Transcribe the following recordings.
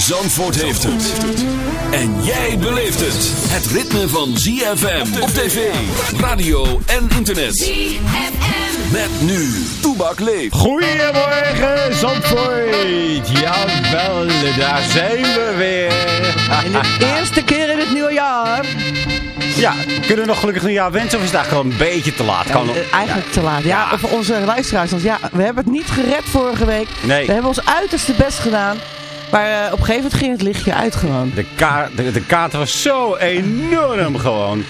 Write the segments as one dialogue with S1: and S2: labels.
S1: Zandvoort heeft het. En jij beleeft het. Het ritme van ZFM op tv, radio en internet. ZFM. Met nu, Toebak leeft.
S2: Goedemorgen Zandvoort. Jawel, daar zijn we weer.
S3: En de eerste keer in het nieuwe jaar.
S2: Ja, kunnen we nog gelukkig een jaar wensen of is het eigenlijk al een beetje te laat? Kan.
S3: Eh, eigenlijk te laat. Ja,
S2: Ja.
S3: voor onze luisteraars. Want ja, we hebben het niet gered vorige week.
S2: Nee.
S3: We hebben ons uiterste best gedaan. Maar eh, op een gegeven moment ging het lichtje uit gewoon.
S2: De, kaart, de, de kaart was zo enorm gewoon.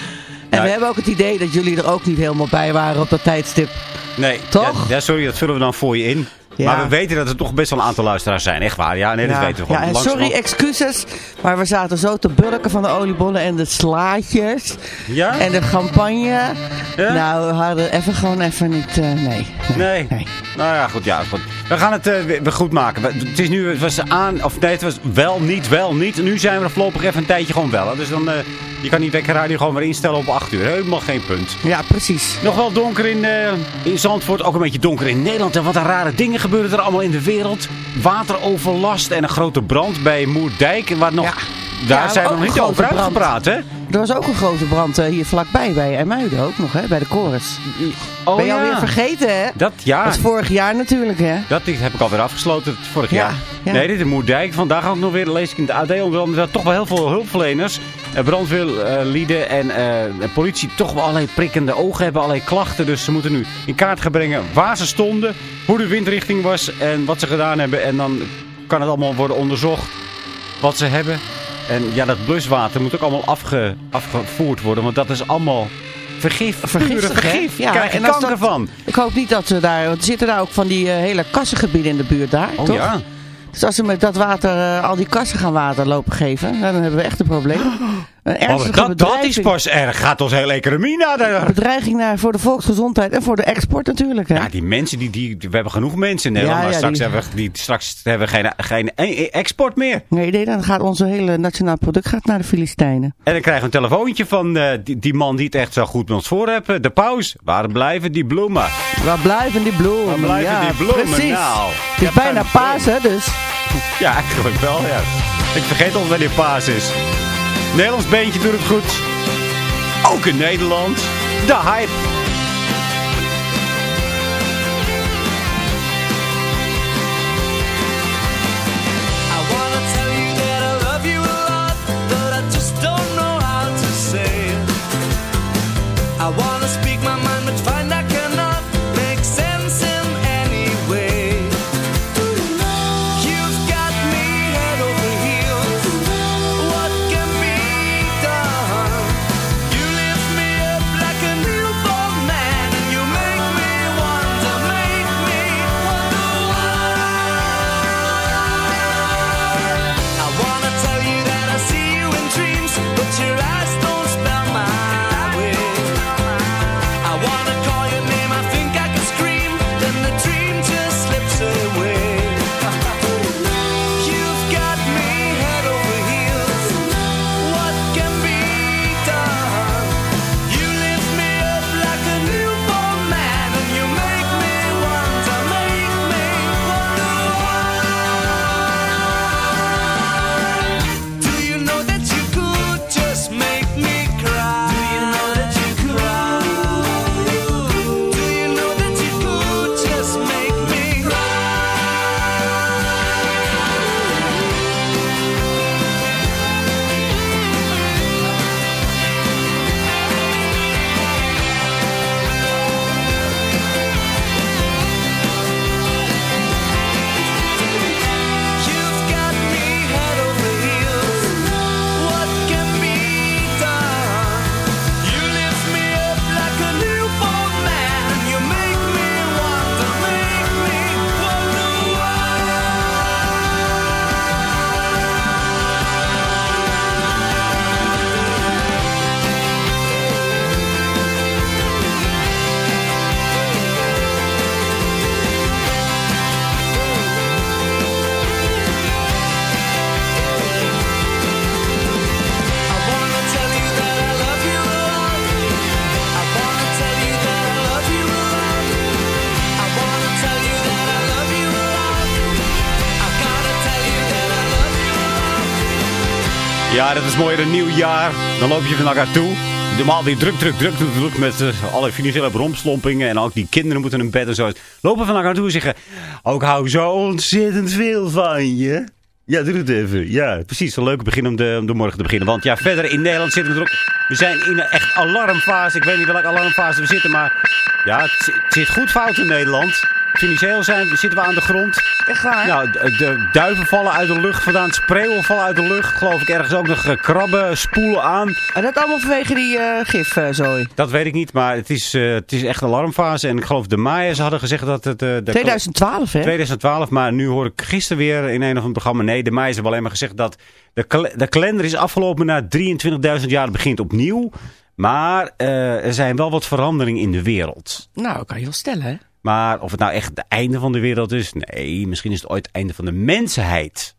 S3: En
S2: Ja,
S3: we hebben ook het idee dat jullie er ook niet helemaal bij waren op dat tijdstip.
S2: Nee,
S3: Toch?
S2: Ja, sorry, dat vullen we dan voor je in.
S3: Ja.
S2: Maar we weten dat er toch best wel een aantal luisteraars zijn. Echt waar, ja, nee, dat
S3: ja.
S2: weten we gewoon.
S3: Ja, en sorry, excuses. Maar we zaten zo te bulken van de oliebollen en de slaatjes.
S2: Ja?
S3: En de champagne.
S2: Ja?
S3: Nou, we hadden even gewoon even niet... eh, nee.
S2: Nee.
S3: nee.
S2: Nou ja, goed, ja, goed. We gaan het eh, weer goed maken. Het is nu, het was aan, of nee, het was wel, niet, wel, niet. Nu zijn we er voorlopig even een tijdje gewoon wel. hè. Dus dan, eh, je kan die wekkerradio gewoon weer instellen op 8 uur. Helemaal geen punt.
S3: Ja, precies.
S2: Nog wel donker in, eh, in Zandvoort, ook een beetje donker in Nederland. En wat een rare dingen gebeuren er allemaal in de wereld. Wateroverlast en een grote brand bij Moerdijk. Waar nog,
S3: Ja.
S2: Daar
S3: Ja,
S2: zijn we nog niet over uitgepraat, hè?
S3: Er was ook een grote brand eh, hier vlakbij, bij Ermuiden ook nog, hè? bij de Chorus.
S2: Oh,
S3: ben je
S2: ja.
S3: alweer vergeten, hè?
S2: Dat, ja.
S3: Dat is vorig jaar natuurlijk, hè?
S2: Dat heb ik alweer afgesloten vorig
S3: Ja,
S2: jaar.
S3: ja.
S2: Nee, dit is Moerdijk. Vandaag ook nog weer, lees ik in de AD, onder andere dat toch wel heel veel hulpverleners, eh, brandweerlieden en eh, politie toch wel allerlei prikkende ogen hebben, allerlei klachten. Dus ze moeten nu in kaart gaan brengen waar ze stonden, hoe de windrichting was en wat ze gedaan hebben. En dan kan het allemaal worden onderzocht wat ze hebben. En ja, dat bluswater moet ook allemaal afge, afgevoerd worden, want dat is allemaal vergif.
S3: Vergiftig,
S2: vergif.
S3: Ja,
S2: krijg je
S3: en
S2: kanker
S3: dat-
S2: van.
S3: Ik hoop niet dat ze daar... Want er zitten daar ook van die eh, hele kassengebieden in de buurt daar,
S2: Oh
S3: toch?
S2: ja.
S3: Dus als ze met dat water eh, al die kassen gaan water lopen geven, dan hebben we echt een probleem. Een
S2: dat, dat is pas erg. Gaat ons hele economie naar de...
S3: bedreiging naar, voor de volksgezondheid en voor de export natuurlijk. Hè?
S2: Ja, die mensen, die, die, we hebben genoeg mensen in Nederland.
S3: Ja,
S2: maar
S3: ja,
S2: straks,
S3: die-
S2: hebben we, die, straks hebben we geen, geen e- export meer.
S3: Nee, nee, dan gaat onze hele nationaal product gaat naar de Filistijnen.
S2: En dan krijgen we een telefoontje van eh, die, die man die het echt zo goed met ons voor heeft. De paus. Waar blijven die bloemen?
S3: Waar blijven die bloemen?
S2: Waar blijven
S3: ja,
S2: die bloemen
S3: Precies.
S2: nou?
S3: Het is bijna paas, hè, dus.
S2: Ja, eigenlijk wel, ja. Ik vergeet al wanneer paas is. Nederlands beentje doet het goed. Ook in Nederland. De hype. Ja, dat is mooier een nieuw jaar. Dan loop je van elkaar toe. Normaal weer druk, druk, druk, druk, met uh, alle financiële bromslompingen. En ook die kinderen moeten in bed en zo. Lopen van elkaar toe en zeggen... Ook hou zo ontzettend veel van je. Ja, doe het even. Ja, precies. Een leuke begin om de, om de morgen te beginnen. Want ja, verder in Nederland zitten we er ook... We zijn in een echt alarmfase. Ik weet niet welke alarmfase we zitten, maar... Ja, het zit goed fout in Nederland. Financieel zijn, zitten we aan de grond.
S3: Echt waar?
S2: Nou, de, duiven vallen uit de lucht vandaan. Spreeuwen vallen uit de lucht. Geloof ik ergens ook nog eh, krabben spoelen aan.
S3: En dat allemaal vanwege die uh, gifzooi?
S2: dat weet ik niet, maar het is, uh, het is echt alarmfase. En ik geloof de Maaiers hadden gezegd dat het... de
S3: 2012, hè?
S2: 2012, maar nu hoor ik gisteren weer in een of ander programma... Nee, de Maaiers hebben alleen maar gezegd dat de, de kalender is afgelopen na 23.000 jaar. Het begint opnieuw. Maar er zijn wel wat veranderingen in de wereld.
S3: Nou, kan je wel stellen, hè?
S2: Maar of het nou echt het einde van de wereld is? Nee, misschien is het ooit het einde van de mensheid.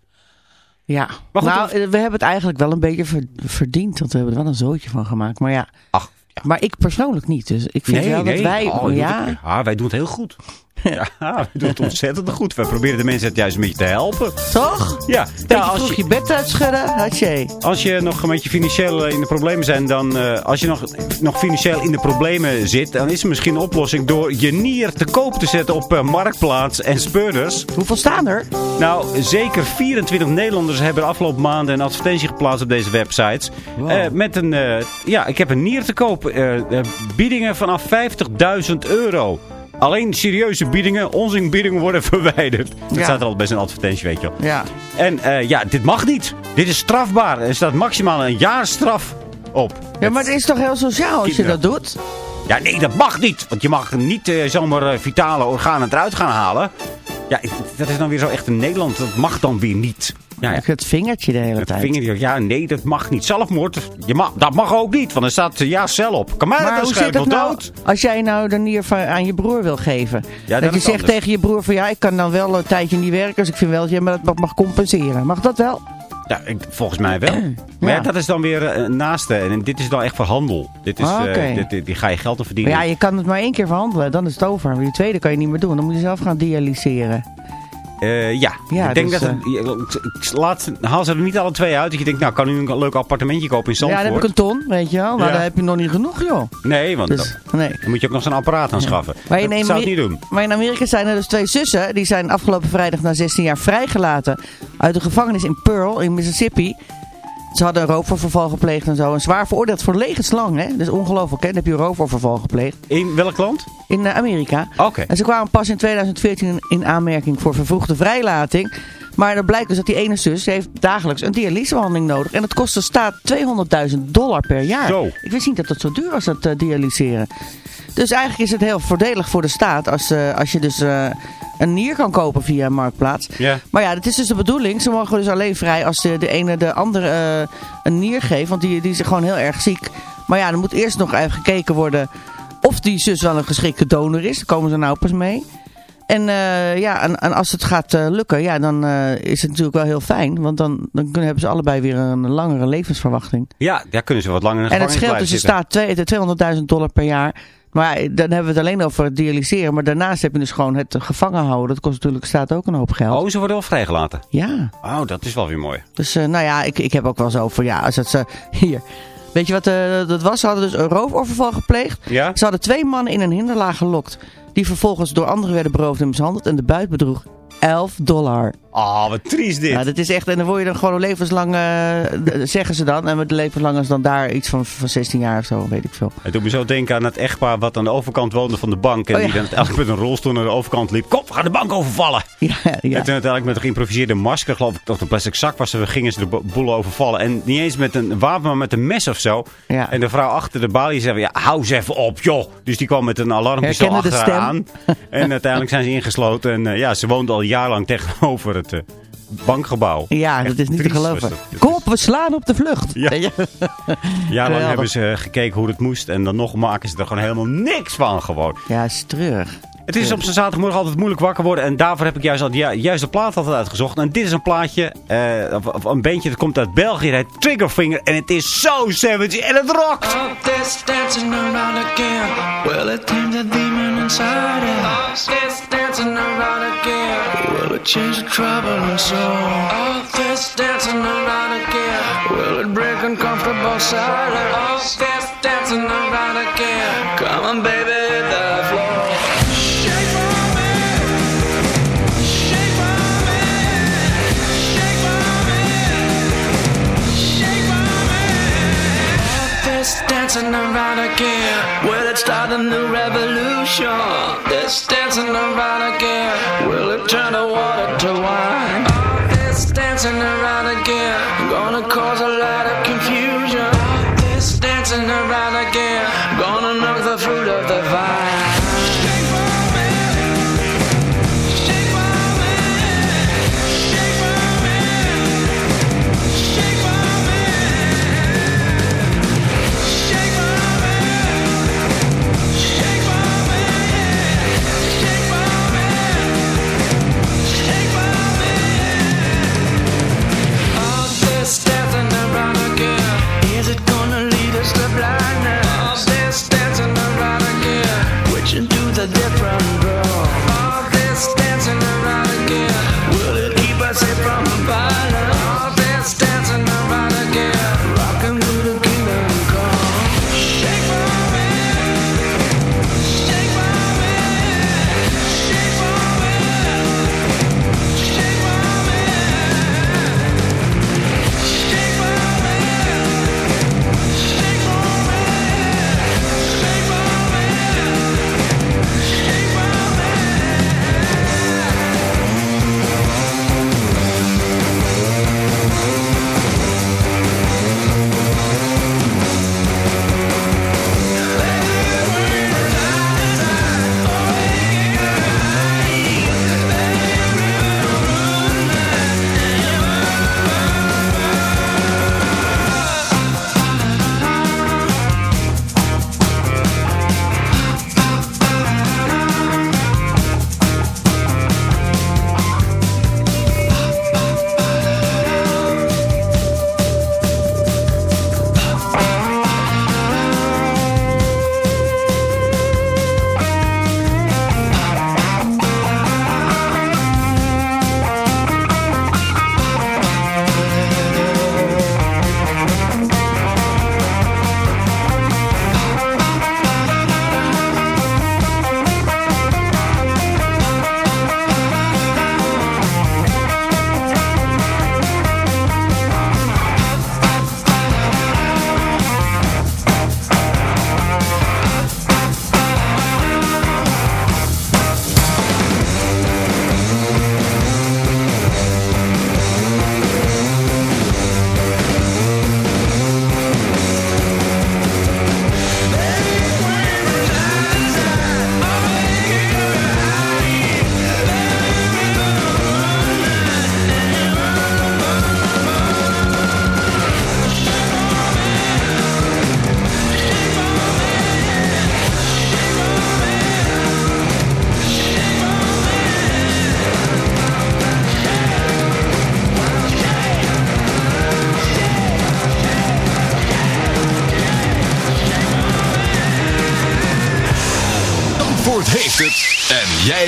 S3: Ja, maar goed, nou, we hebben het eigenlijk wel een beetje verdiend. Want we hebben er wel een zootje van gemaakt. Maar ja,
S2: Ach, ja.
S3: maar ik persoonlijk niet. Dus ik vind
S2: nee,
S3: wel
S2: nee.
S3: dat wij...
S2: Oh,
S3: ja,
S2: het, ah, wij doen het heel goed. Ja, we doen het ontzettend goed. We proberen de mensen het juist een beetje te helpen.
S3: Toch?
S2: Ja.
S3: Nou, als vroeg je, je bed uitschudden, had je.
S2: Als je nog een beetje financieel in de problemen bent, dan uh, als je nog, nog financieel in de problemen zit, dan is er misschien een oplossing door je nier te koop te zetten op uh, Marktplaats en Speurders.
S3: Hoeveel staan er?
S2: Nou, zeker 24 Nederlanders hebben de afgelopen maanden een advertentie geplaatst op deze websites. Wow. Uh, met een, ja, ik heb een nier te koop. biedingen vanaf 50.000 euro. Alleen serieuze biedingen, onzinbiedingen worden verwijderd. Dat
S3: Ja.
S2: staat er al bij zijn advertentie, weet je wel.
S3: Ja.
S2: En eh, ja, dit mag niet. Dit is strafbaar. Er staat maximaal een jaar straf op.
S3: Ja, maar het is toch heel sociaal als je dat doet?
S2: Ja, nee, dat mag niet. Want je mag niet eh, zomaar eh, vitale organen eruit gaan halen. Ja, dat is dan weer zo echt in Nederland. Dat mag dan weer niet. Ja, ja.
S3: Het vingertje de hele
S2: Het
S3: tijd.
S2: vinger, ja, nee, dat mag niet. Zelfmoord, je mag, dat mag ook niet. Want er staat eh, ja, cel op. Kan mij dat
S3: Maar hoe zit het nou
S2: dood.
S3: als jij nou de nier van, aan je broer wil geven?
S2: Ja, dat
S3: je zegt
S2: anders.
S3: tegen je broer van ja, ik kan dan wel een tijdje niet werken. Dus ik vind wel dat je dat mag compenseren. Mag dat wel?
S2: Ja, ik- volgens mij wel. Maar ja, dat is dan weer eh, een naaste. En dit is dan echt voor handel. Dit is,
S3: Ah,
S2: eh,
S3: oké.
S2: dit, die ga je geld aan
S3: Maar
S2: verdienen.
S3: ja, je kan het maar één keer verhandelen. Dan is het over. Maar die tweede kan je niet meer doen. Dan moet je zelf gaan dialyseren.
S2: Eh, ja.
S3: Ja,
S2: ik denk
S3: dus,
S2: dat het, ik laat, haal ze er niet alle twee uit. Dat je denkt, nou kan nu een leuk appartementje kopen in
S3: Ja,
S2: Zandvoort.
S3: dan heb ik een ton, weet je wel. Maar
S2: Ja.
S3: dan heb je nog niet genoeg, joh.
S2: Nee, want
S3: Dus,
S2: dan,
S3: nee.
S2: dan moet je ook nog zo'n apparaat aanschaffen.
S3: Maar in
S2: dat zou ik
S3: Ameri-
S2: niet doen.
S3: Maar in Amerika zijn er dus twee zussen. Die zijn afgelopen vrijdag na 16 jaar vrijgelaten uit de gevangenis in Pearl in Mississippi. Ze hadden een roofoverval gepleegd en zo. En zwaar veroordeeld voor levenslang, hè. Dat is ongelooflijk, hè. Dan heb je een roofoverval gepleegd.
S2: In welk land?
S3: In eh, Amerika.
S2: Oké.
S3: En ze kwamen pas in 2014 in, in aanmerking voor vervroegde vrijlating. Maar er blijkt dus dat die ene zus heeft dagelijks een dialysebehandeling nodig. En dat kost de staat 200.000 dollar per jaar.
S2: Zo.
S3: Ik wist niet dat het zo duur was, dat eh, dialyseren. Dus eigenlijk is het heel voordelig voor de staat als, eh, als je dus een nier kan kopen via Marktplaats.
S2: Ja.
S3: Maar ja, dat is dus de bedoeling. Ze mogen dus alleen vrij als de, de ene de andere eh, een nier geeft. Want die, die is gewoon heel erg ziek. Maar ja, er moet eerst nog even gekeken worden of die zus wel een geschikte donor is. Daar komen ze nou pas mee. En, eh, ja, en, en als het gaat eh, lukken, ja, dan is het natuurlijk wel heel fijn. Want dan, dan kunnen, hebben ze allebei weer een langere levensverwachting.
S2: Ja, daar kunnen ze wat langer in
S3: En het scheelt dus
S2: zitten.
S3: staat twee- 200.000 dollar per jaar. Maar dan hebben we het alleen over het dialyseren. Maar daarnaast heb je dus gewoon het gevangen houden. Dat kost natuurlijk staat ook een hoop geld.
S2: Oh, ze worden wel vrijgelaten.
S3: Ja.
S2: Oh, dat is wel weer mooi.
S3: Dus eh, nou ja, ik, ik heb ook wel zo van ja, als het ze hier. Weet je wat eh, dat was? Ze hadden dus een roofoverval gepleegd.
S2: Ja?
S3: Ze hadden twee mannen in een hinderlaag gelokt. Die vervolgens door anderen werden beroofd en mishandeld. En de buit bedroeg 11 dollar.
S2: Oh, wat triest dit.
S3: Ja, dat is echt, en dan word je dan gewoon levenslang, eh, zeggen ze dan. En met de levenslang is dan daar iets van, van 16 jaar of zo, weet ik veel.
S2: Het doet me zo denken aan het echtpaar wat aan de overkant woonde van de bank. En
S3: Oh, ja.
S2: die dan uiteindelijk met een rolstoel naar de overkant liep. Kom, we gaan de bank overvallen.
S3: Ja, ja.
S2: En toen uiteindelijk met een geïmproviseerde masker, geloof ik, toch een plastic zak was, ze gingen ze de bo- boel overvallen. En niet eens met een wapen, maar met een mes of zo.
S3: Ja.
S2: En de vrouw achter de balie zei, ja, hou eens even op, joh. Dus die kwam met een alarmpistool aan. En uiteindelijk zijn ze ingesloten. En eh, ja, ze woonde al jarenlang tegenover het eh, bankgebouw.
S3: Ja,
S2: Echt
S3: dat is niet te geloven.
S2: dat. Het
S3: Kom op, we slaan op de vlucht.
S2: Ja. Jarenlang
S3: Geweldig.
S2: hebben ze gekeken hoe het moest. En dan nog maken ze er gewoon helemaal niks van gewoon.
S3: Ja, is treurig.
S2: Het is op zijn zaterdagmorgen altijd moeilijk wakker worden. En daarvoor heb ik juist, al, ja, juist de plaat altijd uitgezocht. En dit is een plaatje, uh, of, of, een beentje dat komt uit België. Het Triggerfinger. En het is zo savage. En het rockt!
S4: Up this dancing around again. Well, it came the demon inside us. Up this dancing around again. Well, it changed the trouble and soul. Up this dancing around again. Well, it break
S5: uncomfortable silence. Up this dancing around again. Come on, baby. dancing around again. Will it start a new revolution? This dancing around again. Will it turn the water to wine? This dancing around again.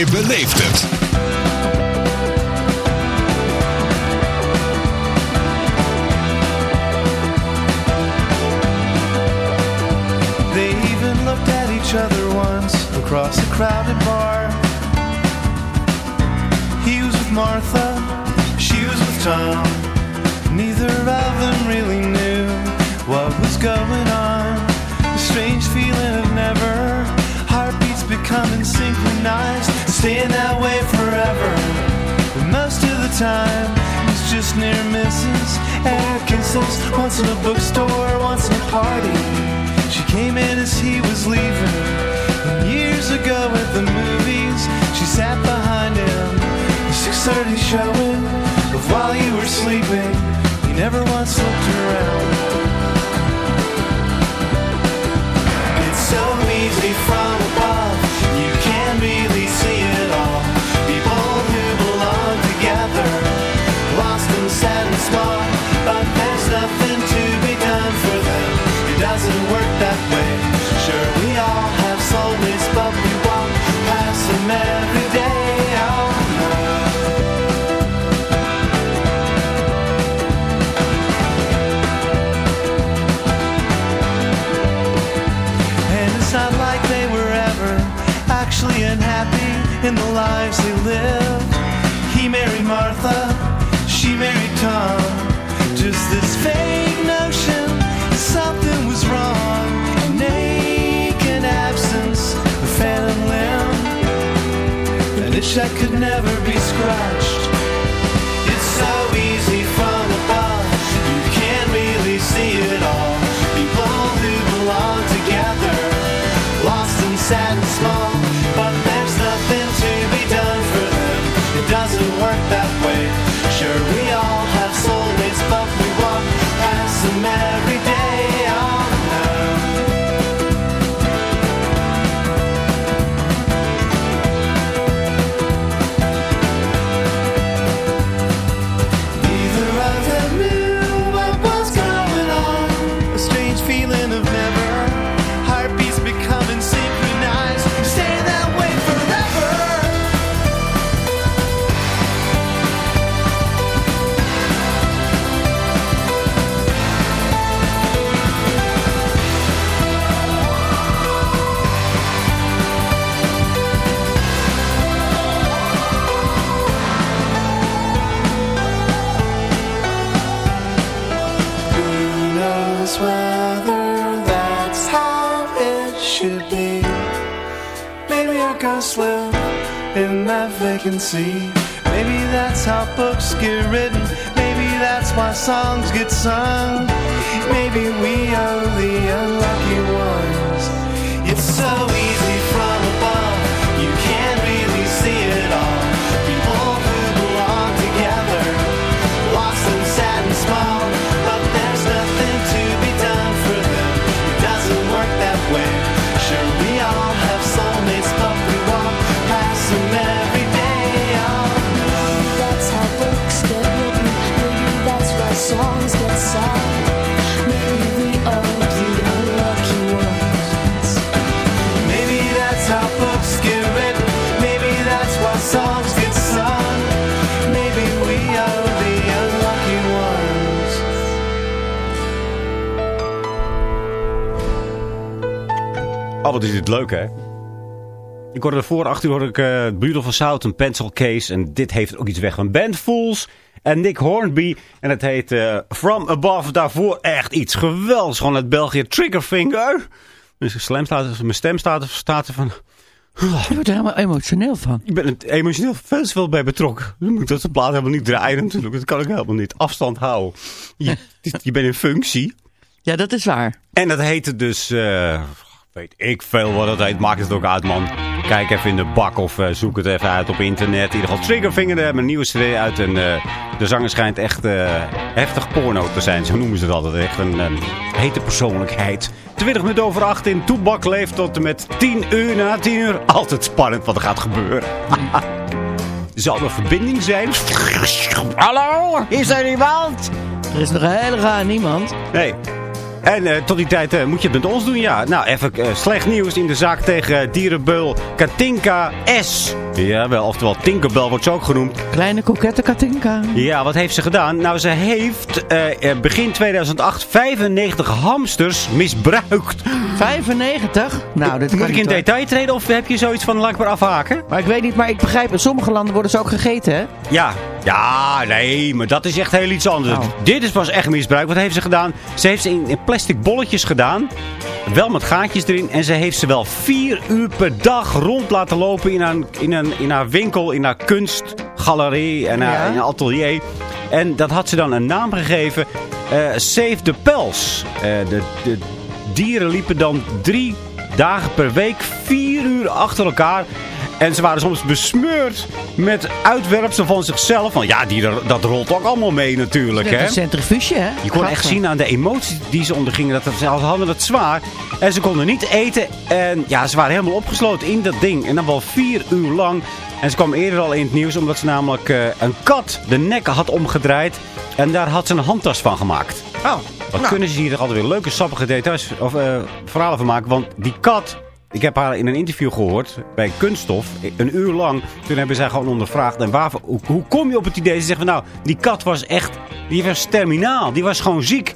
S5: Believe. That could never be scratched. Our ghosts live in that vacancy. Maybe that's how books get written. Maybe that's why songs get sung. Maybe we are the unlucky ones. It's so easy
S2: wat is dit leuk, hè? Ik hoorde ervoor, achter hoorde ik uh, Beautiful South en Pencil Case. En dit heeft ook iets weg van Band Fools en Nick Hornby. En het heet eh, From Above. Daarvoor echt iets geweldigs. Gewoon uit België. Triggerfinger. Dus mijn stem staat, mijn stem staat, staat er van...
S3: Je wordt er helemaal emotioneel van.
S2: Ik ben er emotioneel veel veel bij betrokken. Dan moet ik dat de plaat helemaal niet draaien natuurlijk. Dat kan ik helemaal niet. Afstand houden. Je, je bent in functie.
S3: Ja, dat is waar.
S2: En dat heette dus... eh, weet ik veel wat het heet. Maakt het ook uit, man. Kijk even in de bak of eh, zoek het even uit op internet. In ieder geval Triggerfinger. Daar hebben een nieuwe cd uit. En eh, de zanger schijnt echt eh, heftig porno te zijn. Zo noemen ze het altijd. Echt een eh, hete persoonlijkheid. 20 minuten over 8 in Toebak leeft tot en met 10 uur na 10 uur. Altijd spannend wat er gaat gebeuren. Zal er verbinding zijn? Hallo, is er iemand?
S3: Er is nog een hele raar niemand.
S2: Nee. En eh, tot die tijd eh, moet je het met ons doen, ja. Nou, even eh, slecht nieuws in de zaak tegen dierenbeul Katinka S. Ja, wel, oftewel Tinkerbell wordt ze ook genoemd.
S3: Kleine kokette Katinka.
S2: Ja, wat heeft ze gedaan? Nou, ze heeft eh, eh, begin 2008 95 hamsters misbruikt.
S3: 95? Nou, dit
S2: Moet
S3: kan
S2: ik in
S3: hoor.
S2: detail treden of heb je zoiets van laat ik maar afhaken?
S3: Maar ik weet niet, maar ik begrijp, in sommige landen worden ze ook gegeten, hè?
S2: Ja. Ja, nee, maar dat is echt heel iets anders.
S3: Oh.
S2: Dit is pas echt misbruik. Wat heeft ze gedaan? Ze heeft ze in, in plastic bolletjes gedaan. Wel met gaatjes erin. En ze heeft ze wel vier uur per dag rond laten lopen in haar, in een, in haar winkel, in haar kunstgalerie en haar,
S3: Ja.
S2: in atelier. En dat had ze dan een naam gegeven. eh, Save the Pels. Eh, de, de dieren liepen dan drie dagen per week, vier uur achter elkaar. En ze waren soms besmeurd met uitwerpsel van zichzelf. Van ja, die, dat rolt ook allemaal mee natuurlijk. Hè?
S3: een centrifuge, hè?
S2: Je kon echt zien aan de emoties die ze ondergingen. Dat ze hadden het zwaar. En ze konden niet eten. En ja, ze waren helemaal opgesloten in dat ding. En dan wel vier uur lang. En ze kwam eerder al in het nieuws. Omdat ze namelijk eh, een kat de nek had omgedraaid. En daar had ze een handtas van gemaakt.
S3: Oh,
S2: Wat
S3: nou,
S2: kunnen ze hier altijd weer leuke sappige details of eh, verhalen van maken. Want die kat, ik heb haar in een interview gehoord bij Kunststof. Een uur lang. Toen hebben zij gewoon ondervraagd. En waar, hoe, kom je op het idee? Ze zeggen van nou, die kat was echt, die was terminaal. Die was gewoon ziek.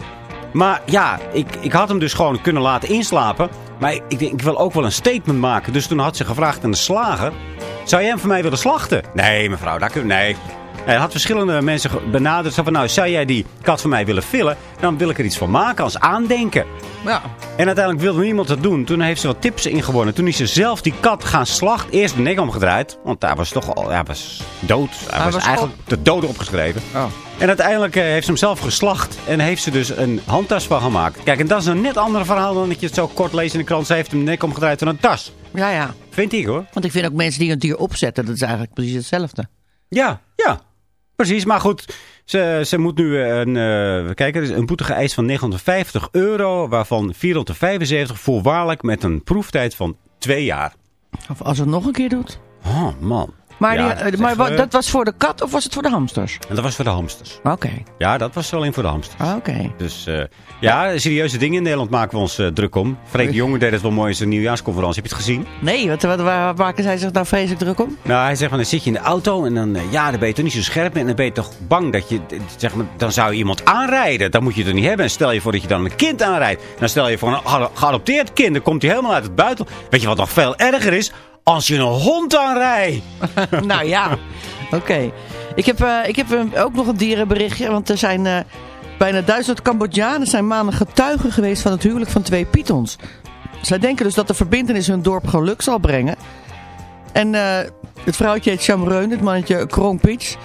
S2: Maar ja, ik, ik had hem dus gewoon kunnen laten inslapen. Maar ik, ik denk, ik wil ook wel een statement maken. Dus toen had ze gevraagd aan de slager. zou jij hem voor mij willen slachten? Nee, mevrouw, dat kun Nee. Hij had verschillende mensen benaderd. Zo van, nou, zou jij die kat voor mij willen villen? Dan wil ik er iets van maken als aandenken.
S3: Ja.
S2: En uiteindelijk wilde niemand dat doen. Toen heeft ze wat tips ingewonnen. Toen is ze zelf die kat gaan slachten. Eerst de nek omgedraaid. Want hij was toch al hij was dood. Hij, was,
S3: was
S2: eigenlijk de dood opgeschreven.
S3: Oh.
S2: En uiteindelijk eh, heeft ze hem zelf geslacht. En heeft ze dus een handtas van gemaakt. Kijk, en dat is een net ander verhaal dan dat je het zo kort leest in de krant. Ze heeft hem de nek omgedraaid van een tas.
S3: Ja, ja.
S2: Vind ik hoor.
S3: Want ik vind ook mensen die een dier opzetten, dat is eigenlijk precies hetzelfde.
S2: Ja, ja. Precies, maar goed. Ze, ze moet nu eh, een, eh, kijken, er is een boete geëist van 950 euro. Waarvan 475 voorwaardelijk met een proeftijd van twee jaar.
S3: Of als het nog een keer doet.
S2: Oh, man.
S3: Maar,
S2: Ja,
S3: die, eh,
S2: dat is
S3: maar
S2: echt,
S3: wat,
S2: eh,
S3: dat was voor de kat of was het voor de hamsters?
S2: Dat was voor de hamsters.
S3: Oké,
S2: Ja, dat was alleen voor de hamsters.
S3: oké.
S2: Dus eh, ja, serieuze dingen in Nederland maken we ons eh, druk om. Freek de Jonge deed het wel mooi in zijn nieuwjaarsconferentie. Heb je het gezien?
S3: Nee, wat, wat, waar maken zij zich nou vreselijk druk om?
S2: Nou, hij zegt van, dan zit je in de auto en dan, eh, ja, dan ben je toch niet zo scherp. En dan ben je toch bang dat je, eh, zeg maar, dan zou je iemand aanrijden. Dat moet je toch niet hebben. En stel je voor dat je dan een kind aanrijdt. Dan stel je voor een ado- geadopteerd kind. Dan komt hij helemaal uit het buitenland. Weet je wat nog veel erger is? Als je een hond aanrijdt.
S3: nou ja, oké. Ik heb, eh, ik heb eh, ook nog een dierenberichtje, want er zijn eh, bijna duizend Cambodjanen zijn maanden getuigen geweest van het huwelijk van twee pythons. Zij denken dus dat de verbindenis hun dorp geluk zal brengen. En het vrouwtje heet Chamreun, het mannetje Krongpitch.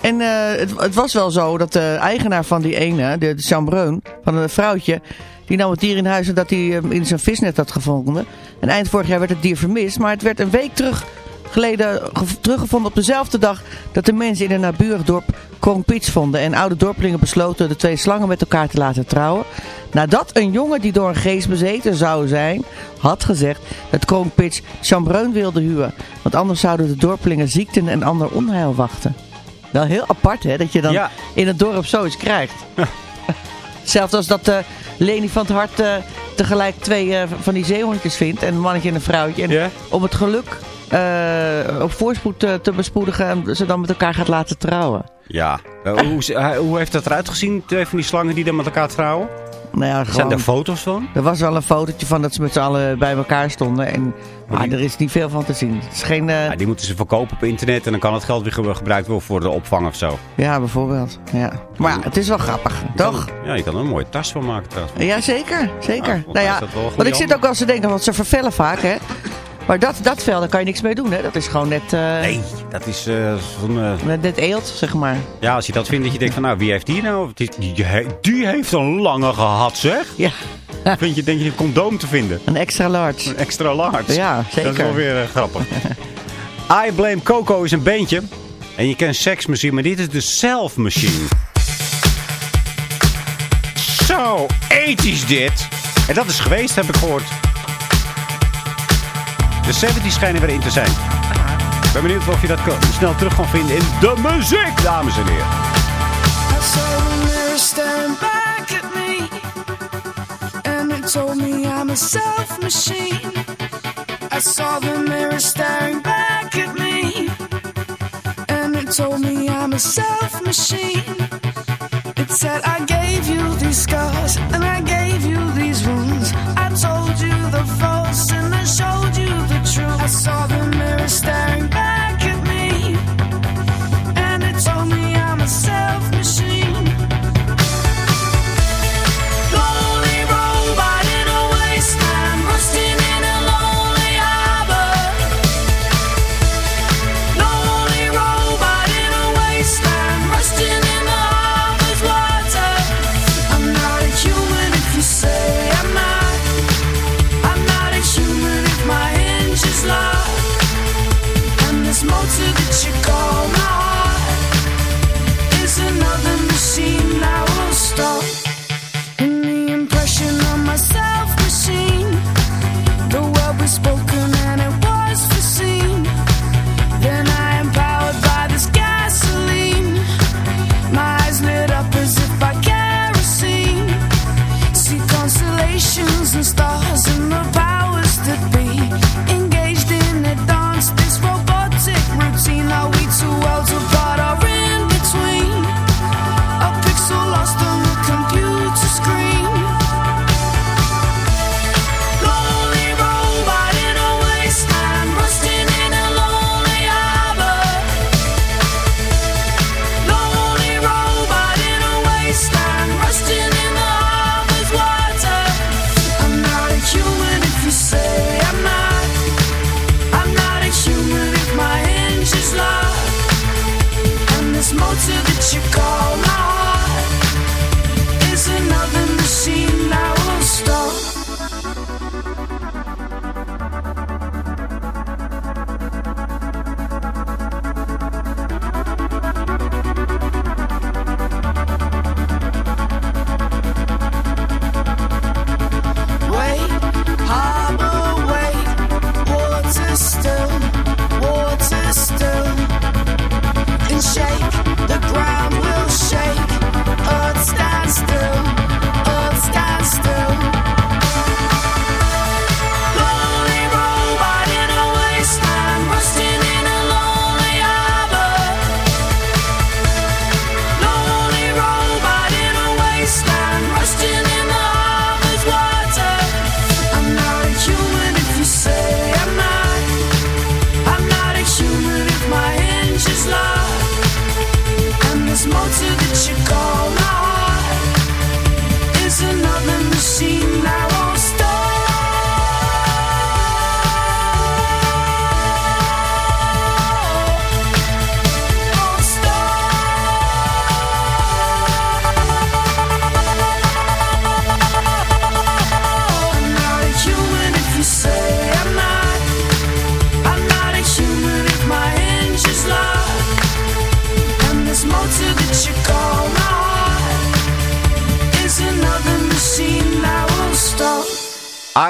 S3: En het, het was wel zo dat de eigenaar van die ene, de, de Chamreun, van een vrouwtje... die nam het dier in huis omdat hij hem in zijn visnet had gevonden. En eind vorig jaar werd het dier vermist, maar het werd een week terug geleden gev- teruggevonden op dezelfde dag dat de mensen in een naburig dorp Krongpitch vonden. En oude dorpelingen besloten de twee slangen met elkaar te laten trouwen. Nadat een jongen die door een geest bezeten zou zijn, had gezegd dat Krongpitch Chambreun wilde huwen. Want anders zouden de dorpelingen ziekten en ander onheil wachten. Wel heel apart hè, dat je dan
S2: Ja.
S3: in het dorp zoiets krijgt. Zelfs als dat eh Leni van het Hart eh, tegelijk twee eh, van die zeehondjes vindt. En een mannetje en een vrouwtje. En om het geluk eh, op voorspoed eh, te bespoedigen. En ze dan met elkaar gaat laten trouwen.
S2: Ja. Hoe, hoe heeft dat eruit gezien? Twee van die slangen die dan met elkaar trouwen?
S3: Nou ja,
S2: Zijn er foto's van?
S3: er was wel een fotootje van dat ze met z'n allen bij elkaar stonden. En, maar er is niet veel van te zien. Het is geen... eh,
S2: Ja, die moeten ze verkopen op internet en dan kan het geld weer ge- gebruikt worden voor de opvang of zo.
S3: ja, bijvoorbeeld. Ja. Maar ja, het is wel grappig. Toch?
S2: Ja, je kan er een mooie tas van maken trouwens.
S3: Ja, zeker. zeker.
S2: Volgens
S3: nou ja, want ik zit ook wel eens te denken, want ze vervellen vaak, hè. Maar dat, dat vel, daar kan je niks mee doen, hè. Dat is gewoon net, eh,
S2: Nee, dat is eh, zo'n... eh,
S3: net, eelt, zeg maar.
S2: ja, als je dat vindt dat je denkt van nou, wie heeft die nou? Die, die, heeft een lange gehad zeg.
S3: Ja,
S2: Vind je, denk je een condoom te vinden?
S3: een extra large.
S2: Een extra large.
S3: Ja, zeker.
S2: Dat is wel weer eh, grappig. I Blame Coco is een bandje. En je kent Sex Machine, maar dit is de Self Machine. Zo, ethisch dit. En dat is geweest, heb ik gehoord. De 70's schijnen weer in te zijn. Ik ben benieuwd of je dat snel terug kan vinden in de muziek, dames en heren.
S6: I saw the mirror staring back at me, and it told me I'm a self machine. It said I gave you these scars, and I gave you these wounds. I told you the false, and I showed you the truth. I saw the mirror staring back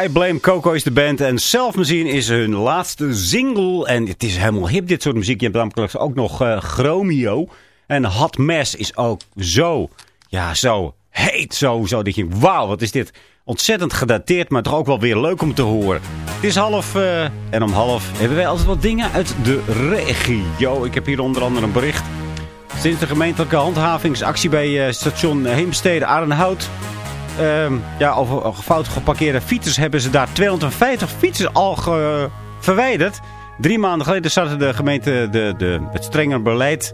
S2: I Blame Coco is de band en Self Machine is hun laatste single. En het is helemaal hip dit soort muziek. Je hebt namelijk ook nog eh Chromio. En Hot is ook zo, ja zo heet zo. zo dat je wauw wat is dit ontzettend gedateerd. Maar toch ook wel weer leuk om te horen. Het is half eh, en om half hebben wij altijd wat dingen uit de regio. Ik heb hier onder andere een bericht. Sinds de gemeentelijke handhavingsactie bij eh, station Heemstede Arenhout... Ehm, ja, over fout geparkeerde fietsers hebben ze daar 250 fietsers al ge- verwijderd. Drie maanden geleden startte de gemeente de, de, het strenger beleid.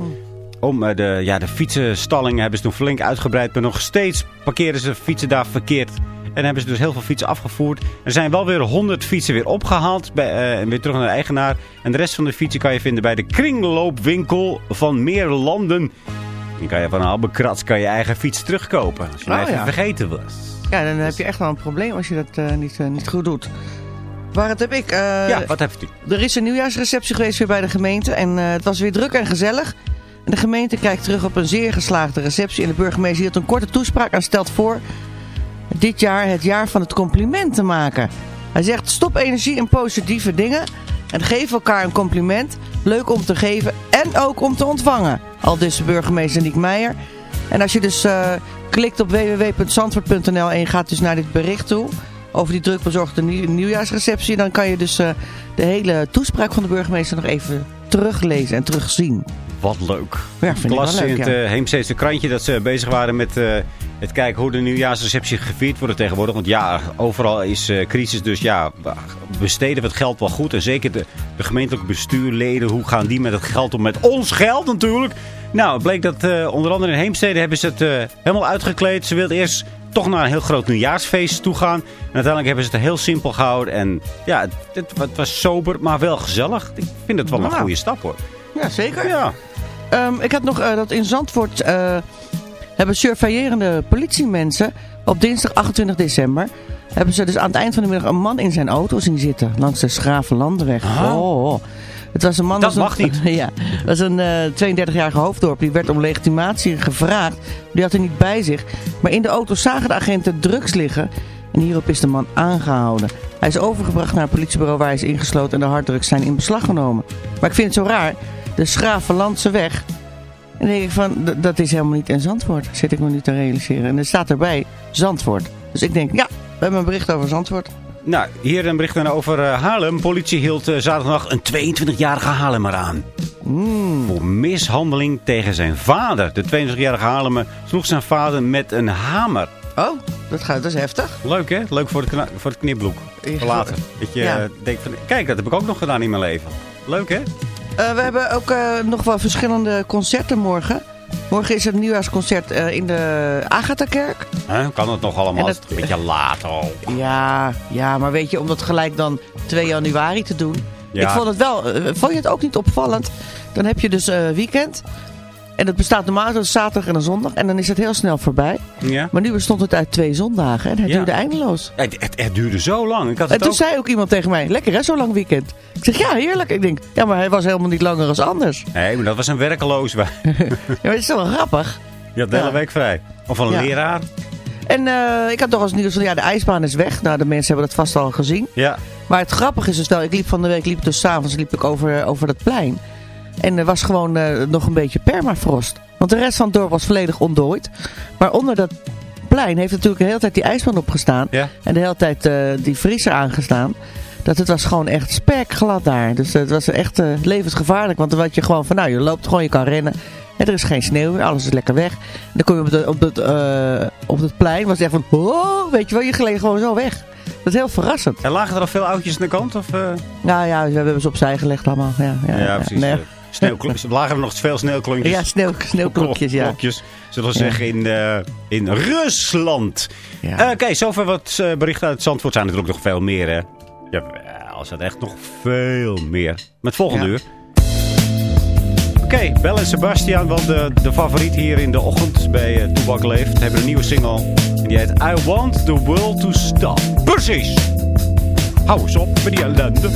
S2: Om eh, de, ja, de fietsenstallingen hebben ze toen flink uitgebreid. Maar nog steeds parkeren ze fietsen daar verkeerd. En hebben ze dus heel veel fietsen afgevoerd. Er zijn wel weer 100 fietsen weer opgehaald. Bij, eh, en weer terug naar de eigenaar. En de rest van de fietsen kan je vinden bij de kringloopwinkel van Meerlanden. Dan kan je van een Albekratz kan je eigen fiets terugkopen. Als je hem even
S3: ja.
S2: vergeten was.
S3: Ja, dan heb je echt wel een probleem als je dat eh, niet, eh, niet goed doet. Waar het heb ik? eh,
S2: ja, wat heeft u?
S3: Er is een nieuwjaarsreceptie geweest weer bij de gemeente. En het was weer druk en gezellig. En de gemeente kijkt terug op een zeer geslaagde receptie. En de burgemeester hield een korte toespraak en stelt voor... dit jaar het jaar van het compliment te maken. Hij zegt stop energie in positieve dingen... en geef elkaar een compliment. Leuk om te geven en ook om te ontvangen. Al dus burgemeester Niek Meijer. En als je dus eh, klikt op www.zandvoort.nl en je gaat dus naar dit bericht toe... over die drukbezorgde nieuw- nieuwjaarsreceptie... dan kan je dus eh, de hele toespraak van de burgemeester nog even teruglezen en terugzien.
S2: Wat leuk.
S3: Ja, vind ik wel leuk,
S2: in het
S3: ja.
S2: eh, Heemsteedse krantje dat ze bezig waren met het kijken hoe de nieuwjaarsreceptie gevierd wordt tegenwoordig. Want ja, overal is eh, crisis, dus ja, besteden we het geld wel goed. En zeker de, de gemeentelijke bestuurleden, hoe gaan die met het geld om? Met ons geld natuurlijk. Nou, het bleek dat eh, onder andere in Heemstede hebben ze het eh, helemaal uitgekleed. Ze wilden eerst toch naar een heel groot nieuwjaarsfeest toe gaan. En uiteindelijk hebben ze het heel simpel gehouden. En ja, het, het, het was sober, maar wel gezellig. Ik vind het wel een
S3: Nou.
S2: goede stap hoor.
S3: Ja, zeker.
S2: Ja.
S3: Ehm, ik had nog dat in Zandvoort hebben surveillerende politiemensen op dinsdag 28 december... hebben ze dus aan het eind van de middag een man in zijn auto zien zitten langs de Schravenlandenweg. Oh, oh. Het was een man...
S2: Dat mag
S3: een,
S2: niet.
S3: ja, was een eh 32-jarige hoofddorp. Die werd om legitimatie gevraagd. Die had hij niet bij zich. Maar in de auto zagen de agenten drugs liggen. En hierop is de man aangehouden. Hij is overgebracht naar het politiebureau waar hij is ingesloten. En de harddrugs zijn in beslag genomen. Maar ik vind het zo raar. De Schravenlandse weg. En dan denk ik van, dat is helemaal niet in Zandvoort. Zit ik me nu te realiseren. En er staat erbij Zandvoort. Dus ik denk, ja, we hebben een bericht over Zandvoort.
S2: Nou, hier een bericht over eh, Haarlem. Politie hield eh, zaterdag een 22-jarige Haarlemmer aan. Voor mishandeling tegen zijn vader. De 22-jarige Haarlemmer sloeg zijn vader met een hamer.
S3: Oh, dat, gaat, dat is heftig.
S2: Leuk hè? Leuk voor voor het knipbloek. Voor later. Dat je
S3: Ja.
S2: eh, denkt van, kijk dat heb ik ook nog gedaan in mijn leven. Leuk hè?
S3: Eh, we hebben ook eh, nog wel verschillende concerten morgen. Morgen is het nieuwjaarsconcert eh, in de Agatha-kerk.
S2: Huh? Kan het nog allemaal een beetje laat al.
S3: Ja, ja, maar weet je, om dat gelijk dan 2 januari te doen.
S2: Ja.
S3: Ik vond het wel, vond je het ook niet opvallend? Dan heb je dus weekend. En het bestaat normaal uit een zaterdag en een zondag. En dan is het heel snel voorbij.
S2: Ja?
S3: Maar nu bestond het uit twee zondagen. En het
S2: Ja.
S3: duurde eindeloos.
S2: Het, het, het duurde zo lang. Ik had
S3: En
S2: het
S3: toen
S2: ook...
S3: zei ook iemand tegen mij, lekker hè, zo'n lang weekend. Ik zeg, ja, heerlijk. Ik denk, ja, maar hij was helemaal niet langer als anders.
S2: Nee, maar dat was een werkeloos. Je
S3: Ja, maar het is wel grappig.
S2: had de hele
S3: Ja.
S2: week vrij. Of een leraar.
S3: En eh, ik had toch als nieuws van, ja, de ijsbaan is weg. Nou, de mensen hebben dat vast al gezien.
S2: Ja.
S3: Maar het grappige is dus wel, ik liep van de week, liep dus s'avonds liep ik over, over dat plein. En er was gewoon eh, nog een beetje permafrost. Want de rest van het dorp was volledig ontdooid. Maar onder dat plein heeft natuurlijk de hele tijd die ijsbaan opgestaan.
S2: Ja.
S3: En de hele tijd eh, die vriezer aangestaan. Dat het was gewoon echt spekglad daar. Dus het was echt eh, levensgevaarlijk. Want dan had je gewoon van, nou, je loopt gewoon, je kan rennen. En er is geen sneeuw meer, alles is lekker weg. En dan kom je op, de, op, het, op het plein, was het echt van, oh, weet je wel, je gleed gewoon zo weg. Dat is heel verrassend.
S2: En lagen er al veel oudjes aan de kant? Of, eh?
S3: Nou ja, we hebben ze opzij gelegd allemaal. Ja, ja,
S2: Ja, precies.
S3: Nee.
S2: Sneeuwklo- er lagen er nog veel sneeuwklontjes.
S3: Ja, sneeuw, sneeuwklokjes, ja.
S2: Klokjes, zullen we zeggen, in, eh, in Rusland.
S3: Ja.
S2: Eh, Oké, zover wat eh, berichten uit Zandvoort. zijn er natuurlijk nog veel meer, hè? Ja, als het echt nog veel meer. Met volgende
S3: Ja.
S2: uur. Oké, Belle en Sebastian, wel de, de favoriet hier in de ochtend bij uh, Toebak Leeft, hebben een nieuwe single. En die heet I Want The World To Stop. Precies! Hou eens op met die ellende.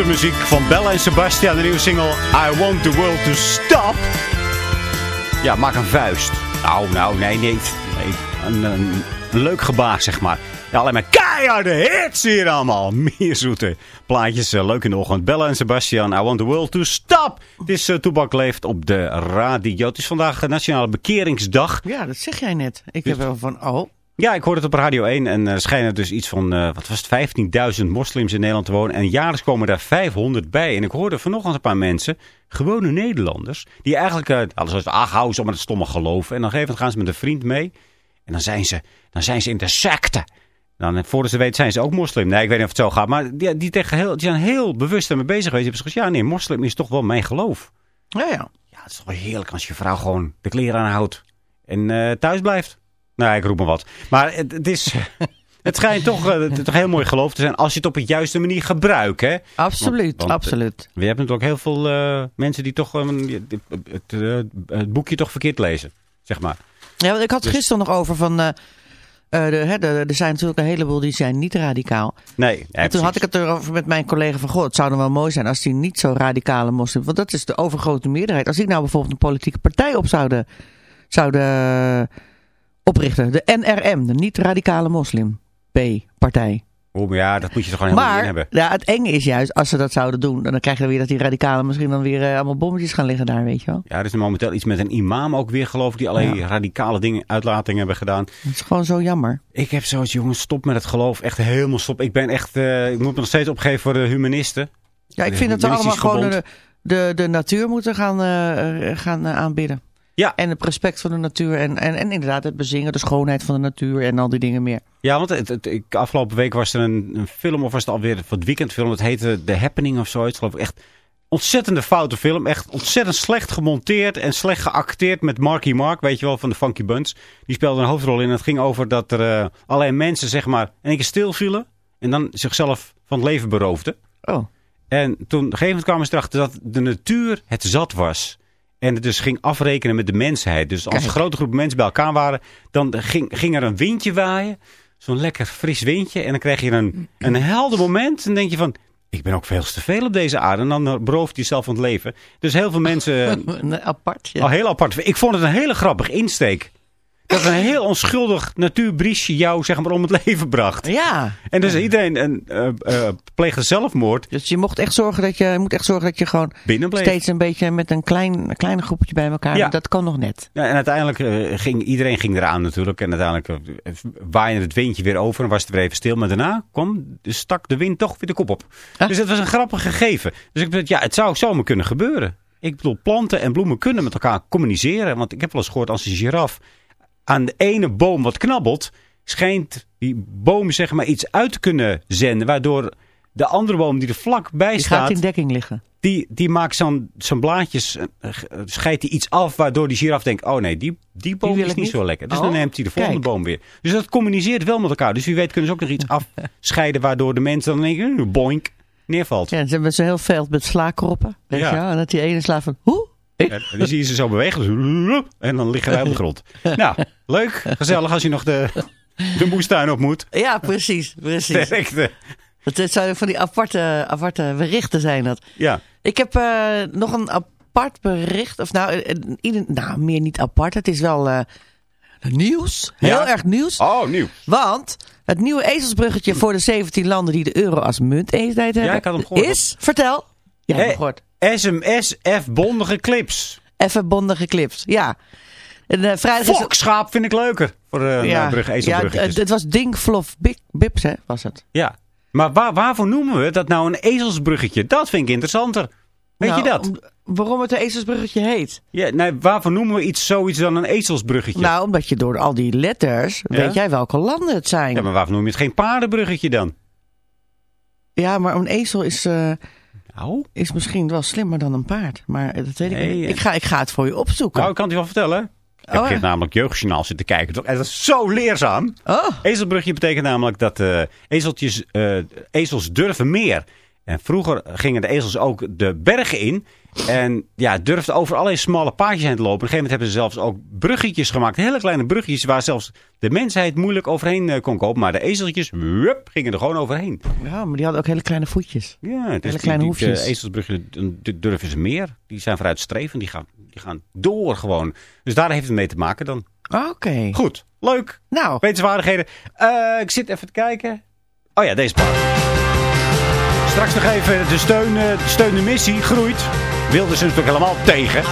S2: Muziek van Bella en Sebastian. De nieuwe single I Want The World To Stop. Ja, maak een vuist. Nou, nou, nee, nee. nee een, leuk gebaar, zeg maar. Ja, alleen maar keiharde hits hier allemaal. Meer zoete plaatjes. eh, leuk in de ochtend. Bella en Sebastian, I Want The World To Stop. Het is uh, Toebak leeft op de radio. Het is vandaag eh, Nationale Bekeringsdag.
S3: Ja, dat zeg jij net. Ik heb wel van, oh,
S2: Ja, ik hoorde het op Radio 1 en er schijnen dus iets van, eh, wat was het, 15.000 moslims in Nederland te wonen. En jaarlijks komen daar 500 bij. En ik hoorde vanochtend een paar mensen, gewone Nederlanders, die eigenlijk, eh alles was, ach, hou ze met het stomme geloven. En dan geven gaan ze met een vriend mee. En dan zijn ze, dan zijn ze in de secte. Dan, eh, voordat ze weten zijn ze ook moslim. Nee, ik weet niet of het zo gaat. Maar die, die, tegen heel, die zijn heel bewust ermee bezig geweest. Die hebben gezegd, ja nee, moslim is toch wel mijn geloof.
S3: ja, ja.
S2: Ja, het is toch wel heerlijk als je vrouw gewoon de kleren aanhoudt en eh, thuis blijft. Nou, ik roep maar wat. Maar het, het is... Het schijnt toch, eh, het toch heel mooi geloof te zijn als je het op de juiste manier gebruikt. Hè?
S3: Absoluut,
S2: Want- want,
S3: absoluut.
S2: We hebben natuurlijk heel veel eh, mensen die toch eh, het, eh, het boekje toch verkeerd lezen. Zeg maar.
S3: Ja, want ik had
S2: Dus-
S3: gisteren nog over van... eh, eh, de, hè, de, er zijn natuurlijk een heleboel die zijn niet radicaal.
S2: Nee, ja,
S3: en toen
S2: precies.
S3: had ik het erover met mijn collega van... Goh, het zou dan wel mooi zijn als die niet zo radicale moslim... Want dat is de overgrote meerderheid. Als ik nou bijvoorbeeld een politieke partij op zouden, zouden oprichten. De NRM, de niet-radicale moslim P-partij.
S2: Oh, maar ja, dat moet je toch gewoon helemaal niet in
S3: Maar
S2: hebben.
S3: ja, het enge is juist, als ze dat zouden doen... dan krijg je weer dat die radicalen misschien dan weer eh, allemaal bommetjes gaan liggen daar, weet je wel.
S2: Ja, er is momenteel iets met een imam ook weer geloof ik, die allerlei
S3: Ja.
S2: radicale dingen, uitlatingen hebben gedaan.
S3: Het is gewoon zo jammer.
S2: Ik heb zoiets, jongens, stop met het geloof. Echt helemaal stop. Ik ben echt, eh, ik moet me nog steeds opgeven voor de humanisten.
S3: Ja, ik
S2: De
S3: vind dat we allemaal gewoon de, de, de natuur moeten gaan, eh, gaan aanbidden.
S2: Ja.
S3: En het respect voor de natuur en, en, en inderdaad het bezingen, de schoonheid van de natuur en al die dingen meer.
S2: Ja, want het, het- ik, afgelopen week was er een, een film, of was het alweer voor het weekendfilm. Het heette The Happening of zoiets, geloof ik. Echt ontzettende foute film. Echt ontzettend slecht gemonteerd en slecht geacteerd met Marky Mark, weet je wel, van de Funky Bunch. Die speelde een hoofdrol in. Het ging over dat er eh, allerlei mensen, zeg maar, in één keer stilvielen. En dan zichzelf van het leven beroofden.
S3: Oh,
S2: En toen, op een gegeven moment kwamen ze erachter dat de natuur het zat was. En het dus ging afrekenen met de mensheid. Dus als een grote groep mensen bij elkaar waren, dan ging, ging er een windje waaien. Zo'n lekker fris windje. En dan krijg je een, een helder moment. En dan denk je van, ik ben ook veel te veel op deze aarde. En dan berooft hij zelf van het leven. Dus heel veel mensen,
S3: apart. Ja.
S2: al heel apart. Ik vond het een hele grappig insteek. Dat een heel onschuldig natuurbriesje jou zeg maar om het leven bracht.
S3: ja,
S2: En dus iedereen een, eh eh, pleegde zelfmoord
S3: dus je mocht echt zorgen dat je, je moet echt zorgen dat je gewoon steeds een beetje met een klein, een klein groepje bij elkaar.
S2: Ja.
S3: Dat kan nog net.
S2: Ja, en uiteindelijk eh, ging iedereen ging eraan natuurlijk. En uiteindelijk waaide het windje weer over en was het weer even stil. Maar daarna kwam, dus stak de wind toch weer de kop op.
S3: Ah.
S2: Dus het was een grappig gegeven. Dus ik dacht, ja, het zou zomaar kunnen gebeuren. Ik bedoel, planten en bloemen kunnen met elkaar communiceren. Want ik heb wel eens gehoord, als een giraf aan de ene boom wat knabbelt... schijnt die boom zeg maar iets uit te kunnen zenden... waardoor de andere boom die er vlakbij
S3: Die
S2: staat
S3: gaat in dekking liggen.
S2: die, die maakt zo'n zo'n blaadjes, eh, scheidt hij iets af, waardoor die giraf denkt, oh nee, die, die boom is niet
S3: niet.
S2: zo lekker. Dus
S3: Oh,
S2: dan neemt hij de volgende
S3: kijk.
S2: boom weer. Dus dat communiceert wel met elkaar. Dus wie weet kunnen ze ook nog iets afscheiden, waardoor de mensen dan denken, eh, boink, neervalt.
S3: Ja, ze hebben zo'n heel veld met slaakroppen. Weet
S2: Ja.
S3: je wel? En dat die ene slaat van, hoe?
S2: En dan zie je ze zo bewegen. En dan liggen wij op de grond. Nou, leuk, gezellig als je nog de, de moestuin op moet.
S3: Ja, precies, precies.
S2: Sterkte.
S3: Dat het zou van die aparte, aparte berichten zijn dat.
S2: Ja.
S3: Ik heb eh, nog een apart bericht. Of nou, eh, ieder- nou, meer niet apart. Het is wel eh, nieuws. Heel
S2: Ja.
S3: erg nieuws.
S2: Oh, nieuw.
S3: Want het nieuwe ezelsbruggetje voor de 17 landen die de euro als munteenheid hebben.
S2: ik had hem gehoord.
S3: Is, vertel. Ja,
S2: Hey.
S3: hey. gehoord.
S2: SMS F-bondige clips.
S3: Even bondige clips. Ja. En, eh, vrijdag is
S2: Volkschaap vind ik leuker. Voor uh,
S3: ja,
S2: brug,
S3: ja, het, het was Ding Flof Bip, Bips, hè, was het.
S2: Ja, maar waar, waarvoor noemen we dat nou een ezelsbruggetje? Dat vind ik interessanter. Weet
S3: Nou,
S2: je dat?
S3: om- waarom het een ezelsbruggetje heet?
S2: Ja, nee, waarvoor noemen we iets zoiets dan een ezelsbruggetje?
S3: Nou, omdat je door al die letters,
S2: Ja?
S3: weet jij welke landen het zijn.
S2: ja, maar waarvoor noem je het geen paardenbruggetje dan?
S3: Ja, maar een ezel is, eh,
S2: Nou,
S3: is misschien wel slimmer dan een paard. Maar dat weet ik
S2: Nee,
S3: niet. Ik ga, ik ga het voor je opzoeken.
S2: nou, ik kan het je wel vertellen. Ik heb
S3: Oh, ja.
S2: namelijk Jeugdjournaal zitten kijken. toch? En dat is zo leerzaam.
S3: Oh,
S2: Ezelbrugje betekent namelijk dat eh, ezeltjes, eh, ezels durven meer. En vroeger gingen de ezels ook de bergen in.
S4: En ja, durfde over allerlei smalle paadjes heen te lopen. Op een gegeven moment hebben ze zelfs ook bruggetjes gemaakt. Hele kleine bruggetjes waar zelfs de mensheid moeilijk overheen eh, kon kopen. Maar de ezeltjes, wup, gingen er gewoon overheen.
S3: Ja, maar die hadden ook hele kleine voetjes.
S4: Ja, dus
S3: Hele kleine
S4: die,
S3: hoefjes.
S4: de ezelsbruggen durven ze meer. Die zijn vooruitstrevend, die gaan, die gaan door gewoon. Dus daar heeft het mee te maken dan.
S3: Oké.
S4: Goed, leuk.
S3: Nou,
S4: Wetenswaardigheden. Eh, ik zit even te kijken. Oh ja, deze part. Straks nog even de steun, eh, de steun de missie groeit. Wilden ze natuurlijk helemaal tegen.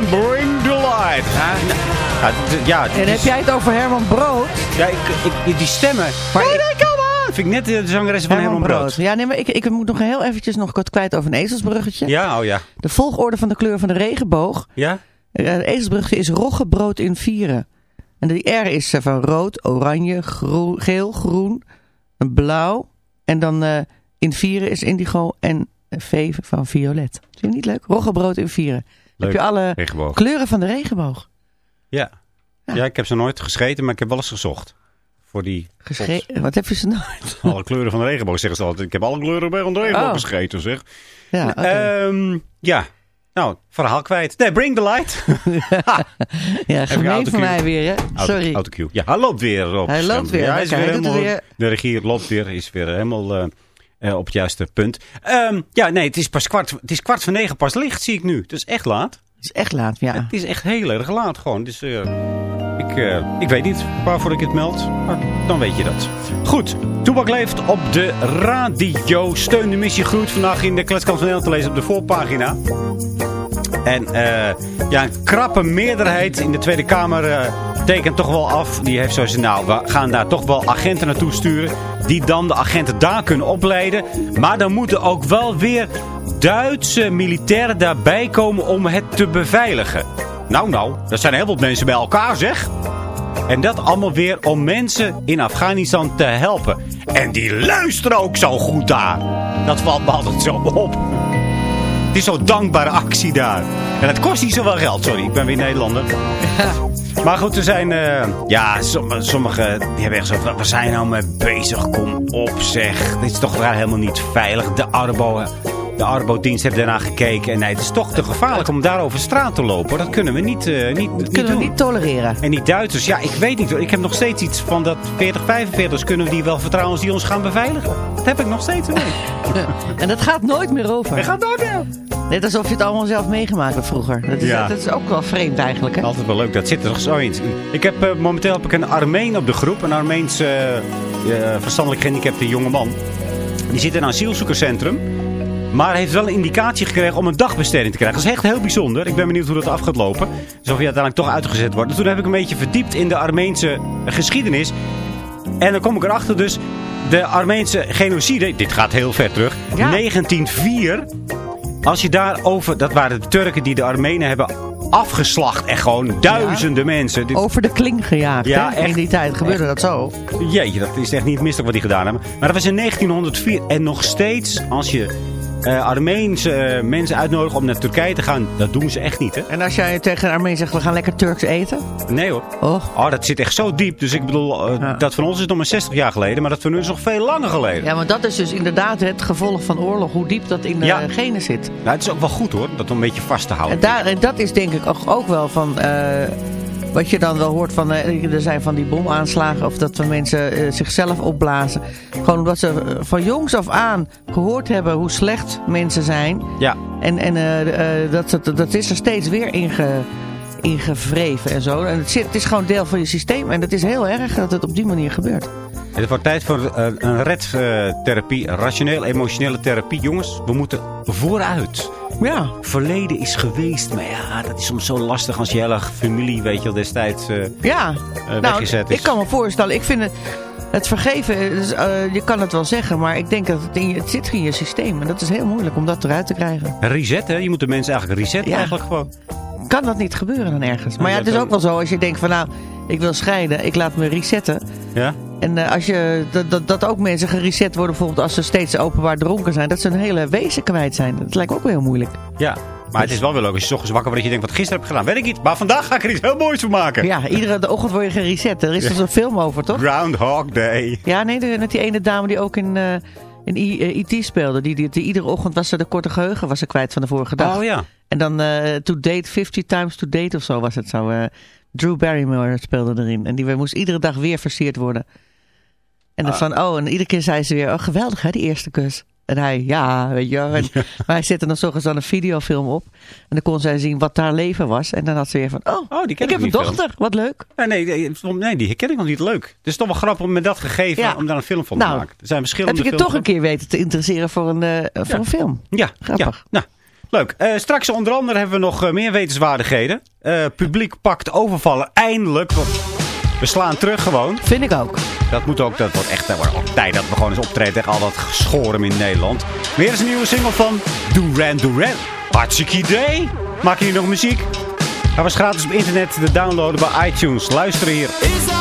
S4: Bring the light. Ja, nou, ja, d- ja,
S3: en heb jij het over Herman Brood?
S4: Ja, ik, ik, die stemmen. Maar ik, Vind ik net de zangeres van Herman, Brood.
S3: Ja, nee, maar ik, ik moet nog heel eventjes nog kort kwijt over een ezelsbruggetje.
S4: Ja, oh ja.
S3: De volgorde van de kleur van de regenboog.
S4: Ja?
S3: Eh, De ezelsbruggetje is roggebrood in vieren. En de R is eh, van rood, oranje, groen, geel, groen, blauw. En dan eh, in vieren is indigo en V van violet. Vind je niet leuk? Roggebrood in vieren.
S4: Leuk.
S3: Heb je alle
S4: Regenboog.
S3: kleuren van de regenboog.
S4: Ja. ja, ik heb ze nooit gescheten, maar ik heb wel eens gezocht. Voor die
S3: Gesche Wat heb je ze nooit?
S4: alle kleuren van de regenboog, zeggen ze altijd. Ik heb alle kleuren bij de regenboog
S3: Oh.
S4: gescheten, zeg.
S3: Ja.
S4: Ehm, ja. Nou, verhaal kwijt. Nee, bring the light.
S3: ja, gemeen van mij weer, hè?
S4: Auto-
S3: Sorry.
S4: Autocue. Ja, hij loopt weer op.
S3: Hij loopt weer.
S4: Ja, hij is weer helemaal,
S3: weer.
S4: De regie loopt weer, is weer helemaal eh, op het juiste punt. Ehm, ja, nee, het is pas kwart, het is kwart voor negen pas licht, zie ik nu. Het is echt laat.
S3: Het is echt laat, ja.
S4: Het is echt heel erg laat gewoon. Dus, eh,
S2: Ik, eh, ik weet niet waarvoor ik het meld, maar dan weet je dat. Goed, Toebak leeft op de radio. Steun de missie groeit vandaag in de Kletskant van Nederland te lezen op de voorpagina. En eh, ja, een krappe meerderheid in de Tweede Kamer eh, tekent toch wel af. Die heeft zoiets nou, we gaan daar toch wel agenten naartoe sturen. Die dan de agenten daar kunnen opleiden. Maar dan moeten ook wel weer Duitse militairen daarbij komen om het te beveiligen. Nou, nou, dat zijn heel wat mensen bij elkaar, zeg. En dat allemaal weer om mensen in Afghanistan te helpen. En die luisteren ook zo goed daar. Dat valt me altijd zo op. Het is zo'n dankbare actie daar. En het kost niet zoveel geld, sorry. Ik ben weer Nederlander. Maar goed, er zijn... eh, ja, sommige, sommige die hebben echt zo. Waar zijn nou mee bezig? Kom op, zeg. Dit is toch wel helemaal niet veilig. De Arbo... De Arbo-dienst heeft daarna gekeken. En nee, het is toch te gevaarlijk om daar over straat te lopen. Dat kunnen we niet, eh, niet, niet
S3: Kunnen
S2: doen.
S3: we niet tolereren.
S2: En die Duitsers, ja, ik weet niet. Ik heb nog steeds iets van dat 40, 45's kunnen we die wel vertrouwen als die ons gaan beveiligen. Dat heb ik nog steeds.
S3: En dat gaat nooit meer over.
S2: We gaan door weer.
S3: Net alsof je het allemaal zelf meegemaakt hebt vroeger. Dat is,
S2: Ja.
S3: dat is ook wel vreemd eigenlijk, hè?
S2: Altijd wel leuk, dat zit er nog zo in. Ik heb, eh, momenteel heb ik een Armeen op de groep. Een Armeens eh, eh, verstandelijk gehandicapte jongeman. Die zit in een asielzoekerscentrum. Maar heeft wel een indicatie gekregen om een dagbesteding te krijgen. Dat is echt heel bijzonder. Ik ben benieuwd hoe dat af gaat lopen. Dus of hij uiteindelijk toch uitgezet wordt. En toen heb ik een beetje verdiept in de Armeense geschiedenis. En dan kom ik erachter dus... De Armeense genocide, dit gaat heel ver terug.
S3: Ja.
S2: 1904. Als je daarover... Dat waren de Turken die de Armenen hebben afgeslacht. En gewoon duizenden mensen. Dit,
S3: Over de kling gejaagd,
S2: Ja?
S3: In die tijd gebeurde dat zo.
S2: Jeetje, dat is echt niet misselijk wat die gedaan hebben. Maar dat was in 1904. En nog steeds, als je eh, Armeense eh, mensen uitnodigt om naar Turkije te gaan, dat doen ze echt niet, hè?
S3: En als jij tegen een Armeen zegt, we gaan lekker Turks eten.
S2: Nee hoor.
S3: Oh,
S2: Oh, dat zit echt zo diep. Dus ik bedoel, eh,
S3: Ja.
S2: dat van ons is nog maar 60 jaar geleden. Maar dat van hun is nog veel langer geleden.
S3: ja, maar dat is dus inderdaad het gevolg van oorlog. Hoe diep dat in de
S2: Ja.
S3: genen zit.
S2: Nou, het is ook wel goed hoor, dat een beetje vast te
S3: En,
S2: houden.
S3: daar, en dat is denk ik ook, ook wel van... wat je dan wel hoort van... eh, er zijn van die bomaanslagen... of dat mensen eh, zichzelf opblazen. Gewoon omdat ze eh, van jongs af aan gehoord hebben... hoe slecht mensen zijn.
S2: Ja,
S3: En, en dat, dat, dat is er steeds weer inge, ingevreven en zo. En het, zit, het is gewoon deel van je systeem. En het is heel erg dat het op die manier gebeurt.
S2: het wordt tijd voor een redtherapie, rationeel-emotionele therapie. Jongens, we moeten vooruit.
S3: Ja.
S2: Verleden is geweest, maar ja, dat is soms zo lastig als je hele familie, weet je wel, destijds... eh,
S3: Ja, nou,
S2: weggezet is.
S3: ik kan me voorstellen. Ik vind het, het vergeven, dus, eh, je kan het wel zeggen, maar ik denk dat het, in je, het zit in je systeem. En dat is heel moeilijk om dat eruit te krijgen.
S2: Reset, hè? Je moet de mensen eigenlijk resetten
S3: Ja.
S2: eigenlijk gewoon.
S3: Kan dat niet gebeuren dan ergens? Maar ja, het is ook wel zo als je denkt van nou, ik wil scheiden, ik laat me resetten.
S2: Ja?
S3: En eh, als je, dat, dat, dat ook mensen gereset worden, bijvoorbeeld als ze steeds openbaar dronken zijn, dat ze hun hele wezen kwijt zijn. Dat lijkt me ook wel heel moeilijk.
S2: Ja. Maar het is wel weer leuk als je ochtends wakker wordt dat je denkt, wat gisteren heb ik gedaan, weet ik niet. Maar vandaag ga ik er iets heel moois van maken.
S3: Ja, iedere de ochtend word je gereset. Er is dus een film over, toch?
S2: Groundhog Day.
S3: Ja, nee, met die ene dame die ook in, eh, in I- eh, IT speelde. Die, die, die iedere ochtend was ze de korte geheugen was ze kwijt van de vorige dag.
S2: Oh ja.
S3: En dan To Date, 50 Times To Date of zo was het zo. Drew Barrymore speelde erin. En die moest iedere dag weer versierd worden. En dan
S2: Ah.
S3: van, oh, en iedere keer zei ze weer, oh geweldig hè, die eerste kus. En hij, ja, weet je wel. En, Maar hij zette dan zorgens dan een videofilm op. En dan kon zij zien wat haar leven was. En dan had ze weer van, oh,
S2: Oh, die ken
S3: ik heb een
S2: film.
S3: dochter, wat leuk.
S2: Nee, nee, nee, die ken ik nog niet leuk. Het is toch wel grappig om met dat gegeven
S3: Ja.
S2: om daar een film van
S3: Nou,
S2: te maken. Er zijn verschillende
S3: Heb je je toch een keer weten te interesseren voor een, eh, voor
S2: Ja.
S3: een film?
S2: Ja,
S3: Grappig.
S2: Nou, leuk. Eh, straks onder andere hebben we nog eh, meer wetenswaardigheden. Publiek pakt overvallen eindelijk. We slaan terug gewoon.
S3: Vind ik ook.
S2: Dat moet ook, dat wordt echt dat wordt tijd dat we gewoon eens optreden tegen al dat geschoren in Nederland. Weer eens een nieuwe single van Duran Duran. Hartstikke idee. Maak je nog muziek? Hij was gratis op internet te downloaden bij iTunes. Luister hier.
S4: It's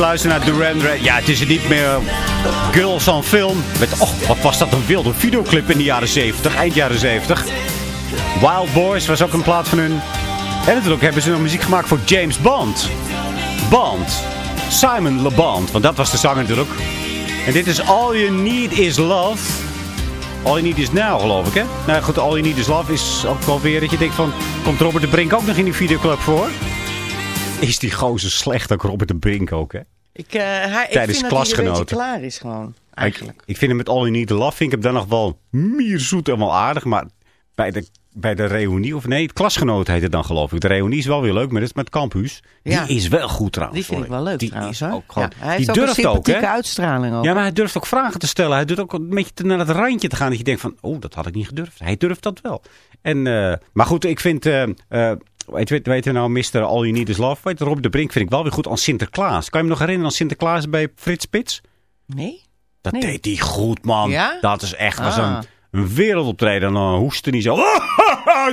S2: luisteren naar Duran Duran. Ja, het is niet meer Girls on Film. Met, oh, wat was dat een wilde videoclip in de jaren 70, eind jaren 70. Wild Boys was ook een plaat van hun. En natuurlijk hebben ze nog muziek gemaakt voor James Bond. Bond. Simon Le Bond, want dat was de zanger natuurlijk. En dit is All You Need Is Love. All You Need Is Now, geloof ik, hè? Nou goed, All You Need Is Love is ook wel weer dat je denkt van... Komt Robert de Brink ook nog in die videoclub voor? Is die gozer slecht ook, Robert de Brink ook, hè?
S3: Ik, eh, hij, ik
S2: Tijdens
S3: vind dat hij een beetje
S2: klasgenoten.
S3: klaar is gewoon, eigenlijk.
S2: ik vind hem met All You Need To Love, vind ik hem dan nog wel mierzoet en wel aardig. Maar bij de, bij de reunie, of nee, het klasgenoot heet het dan geloof ik. De reunie is wel weer leuk, maar dat is met Campus.
S3: Ja.
S2: Die is wel goed trouwens.
S3: Die vind ik wel leuk
S2: Die
S3: trouwens.
S2: is ook gewoon,
S3: Ja, hij
S2: die
S3: heeft ook een
S2: durft ook,
S3: sympathieke uitstraling ook.
S2: Ja, maar hij durft ook vragen te stellen. Hij durft ook een beetje naar het randje te gaan. Dat je denkt van, oh, dat had ik niet gedurfd. Hij durft dat wel. En, eh, maar goed, ik vind... eh, weet, weet, weet je nou, Mr. All You Need Is Love? Weet Rob de Brink vind ik wel weer goed als Sinterklaas. Kan je me nog herinneren als Sinterklaas bij Frits Spits?
S3: Nee?
S2: Dat
S3: Nee.
S2: deed hij goed, man.
S3: Ja?
S2: Dat is echt was
S3: Ah.
S2: een, een wereldoptreden. En dan hoestte hij zo.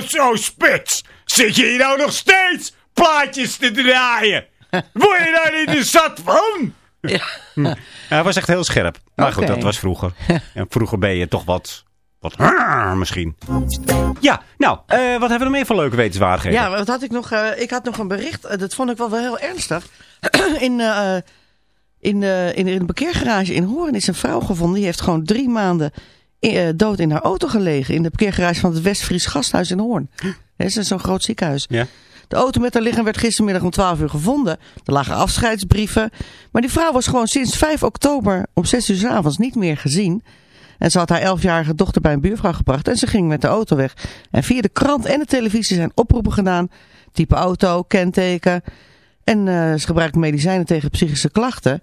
S2: zo spits. Zit je hier nou nog steeds plaatjes te draaien? Word je daar niet eens zat van?
S3: Ja.
S2: Ja, hij was echt heel scherp. Maar goed, dat was vroeger. En vroeger ben je toch wat... Wat misschien. Ja, nou, eh, wat hebben we nog meer voor leuke wetenswaardigheden?
S3: Ja, wat had ik nog? eh, ik had nog een bericht. eh, dat vond ik wel, wel heel ernstig. in, in, in, in een parkeergarage in Hoorn is een vrouw gevonden. Die heeft gewoon drie maanden dood in haar auto gelegen. In de parkeergarage van het Westfries Gasthuis in Hoorn. Dat is zo'n groot ziekenhuis.
S2: Ja.
S3: De auto met haar lichaam werd gistermiddag om 12 uur gevonden. Er lagen afscheidsbrieven. Maar die vrouw was gewoon sinds 5 oktober om 6 uur 's avonds niet meer gezien. En ze had haar 11-jarige dochter bij een buurvrouw gebracht. En ze ging met de auto weg. En via de krant en de televisie zijn oproepen gedaan. Type auto, kenteken. En eh, ze gebruikte medicijnen tegen psychische klachten.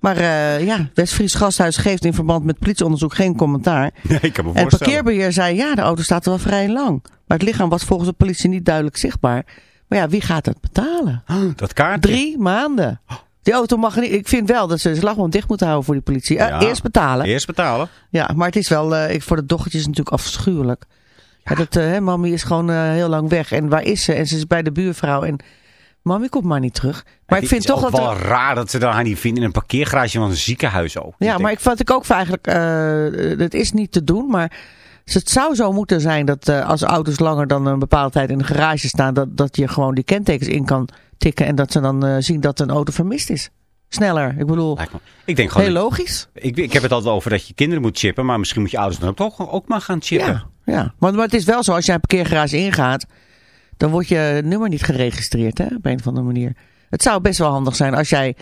S3: Maar eh, ja, Westfries Gasthuis geeft in verband met politieonderzoek geen commentaar.
S2: Nee, ik kan me
S3: En parkeerbeheer zei, ja, de auto staat er wel vrij lang. Maar het lichaam was volgens de politie niet duidelijk zichtbaar. Maar ja, wie gaat het betalen?
S2: Dat kaartje.
S3: Drie maanden. Die auto mag niet. Ik vind wel dat ze zijn slag gewoon dicht moeten houden voor die politie. Eh,
S2: Ja.
S3: Eerst betalen.
S2: Eerst betalen.
S3: Ja, maar het is wel, eh, ik- voor de dochtertjes natuurlijk afschuwelijk. Ja. dat, eh, hè, mami is gewoon heel lang weg. En waar is ze? En ze is bij de buurvrouw. En mami komt maar niet terug. Maar ik
S2: Het
S3: vind
S2: is
S3: toch dat...
S2: wel
S3: er-
S2: raar dat ze daar haar niet vinden in een parkeergarage van een ziekenhuis ook.
S3: Ja, maar ik vond ik ook eigenlijk, het is niet te doen, maar het zou zo moeten zijn dat eh, als auto's langer dan een bepaalde tijd in de garage staan, dat, dat je gewoon die kentekens in kan tikken en dat ze dan eh, zien dat een auto vermist is. Sneller, ik bedoel,
S2: Ik denk gewoon...
S3: heel logisch.
S2: Ik, ik heb het altijd over dat je kinderen moet chippen, maar misschien moet je ouders dan ook, toch ook maar gaan chippen.
S3: Ja, ja. Maar, maar het is wel zo, als jij een parkeergarage ingaat, dan wordt je nummer niet geregistreerd, hè, op een of andere manier. Het zou best wel handig zijn als jij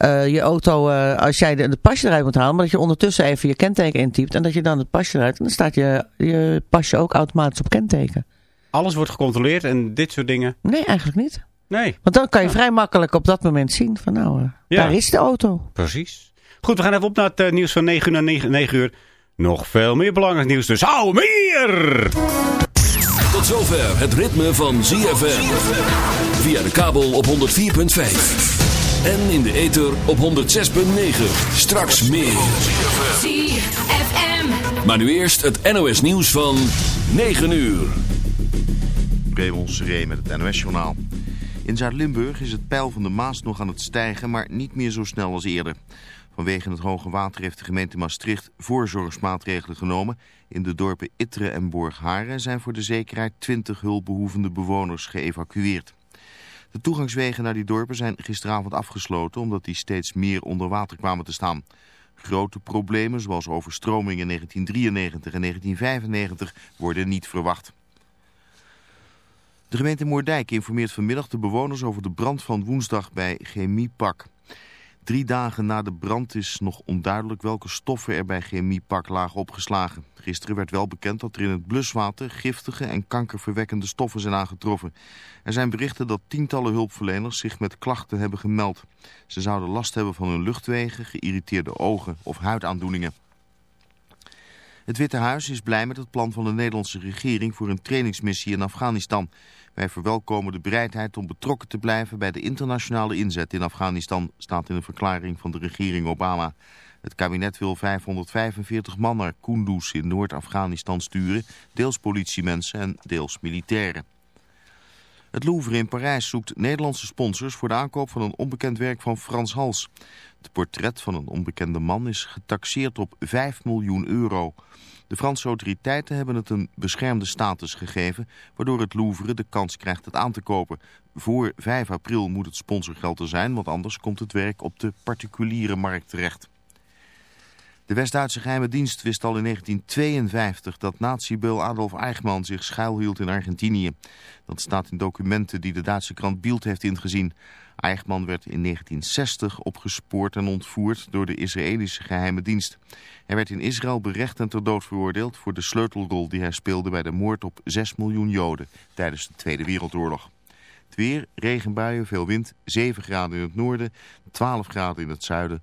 S3: eh, je auto, eh, als jij de, de pasje eruit moet halen, maar dat je ondertussen even je kenteken intypt en dat je dan het pasje eruit, en dan staat je, je pasje ook automatisch op kenteken.
S2: Alles wordt gecontroleerd en dit soort dingen.
S3: Nee, eigenlijk niet.
S2: Nee,
S3: Want dan kan je vrij makkelijk op dat moment zien van nou, eh,
S2: Ja.
S3: daar is de auto.
S2: precies. Goed, we gaan even op naar het nieuws van 9 uur naar 9, 9 uur. Nog veel meer belangrijk nieuws, dus hou meer!
S1: Tot zover het ritme van ZFM. Via de kabel op 104.5. En in de ether op 106.9. Straks meer.
S7: ZFM.
S1: Maar nu eerst het NOS nieuws van 9 uur.
S8: Raymond Seré met het NOS-journaal. In Zuid-Limburg is het peil van de Maas nog aan het stijgen, maar niet meer zo snel als eerder. Vanwege het hoge water heeft de gemeente Maastricht voorzorgsmaatregelen genomen. In de dorpen Itteren en Borgharen zijn voor de zekerheid 20 hulpbehoevende bewoners geëvacueerd. De toegangswegen naar die dorpen zijn gisteravond afgesloten omdat die steeds meer onder water kwamen te staan. Grote problemen zoals overstromingen in 1993 en 1995 worden niet verwacht. De gemeente Moerdijk informeert vanmiddag de bewoners over de brand van woensdag bij Chemiepak. Drie dagen na de brand is nog onduidelijk welke stoffen er bij Chemiepak lagen opgeslagen. Gisteren werd wel bekend dat er in het bluswater giftige en kankerverwekkende stoffen zijn aangetroffen. Er zijn berichten dat tientallen hulpverleners zich met klachten hebben gemeld. Ze zouden last hebben van hun luchtwegen, geïrriteerde ogen of huidaandoeningen. Het Witte Huis is blij met het plan van de Nederlandse regering voor een trainingsmissie in Afghanistan. Wij verwelkomen de bereidheid om betrokken te blijven bij de internationale inzet in Afghanistan, staat in een verklaring van de regering Obama. Het kabinet wil 545 man naar Kunduz in Noord-Afghanistan sturen, deels politiemensen en deels militairen. Het Louvre in Parijs zoekt Nederlandse sponsors voor de aankoop van een onbekend werk van Frans Hals. Het portret van een onbekende man is getaxeerd op 5 miljoen euro. De Franse autoriteiten hebben het een beschermde status gegeven, waardoor het Louvre de kans krijgt het aan te kopen. Voor 5 april moet het sponsorgeld er zijn, want anders komt het werk op de particuliere markt terecht. De West-Duitse geheime dienst wist al in 1952 dat nazi-beul Adolf Eichmann zich schuilhield in Argentinië. Dat staat in documenten die de Duitse krant Bild heeft ingezien. Eichmann werd in 1960 opgespoord en ontvoerd door de Israëlische geheime dienst. Hij werd in Israël berecht en ter dood veroordeeld voor de sleutelrol die hij speelde bij de moord op 6 miljoen Joden tijdens de Tweede Wereldoorlog. Het weer, regenbuien, veel wind, 7 graden in het noorden, 12 graden in het zuiden,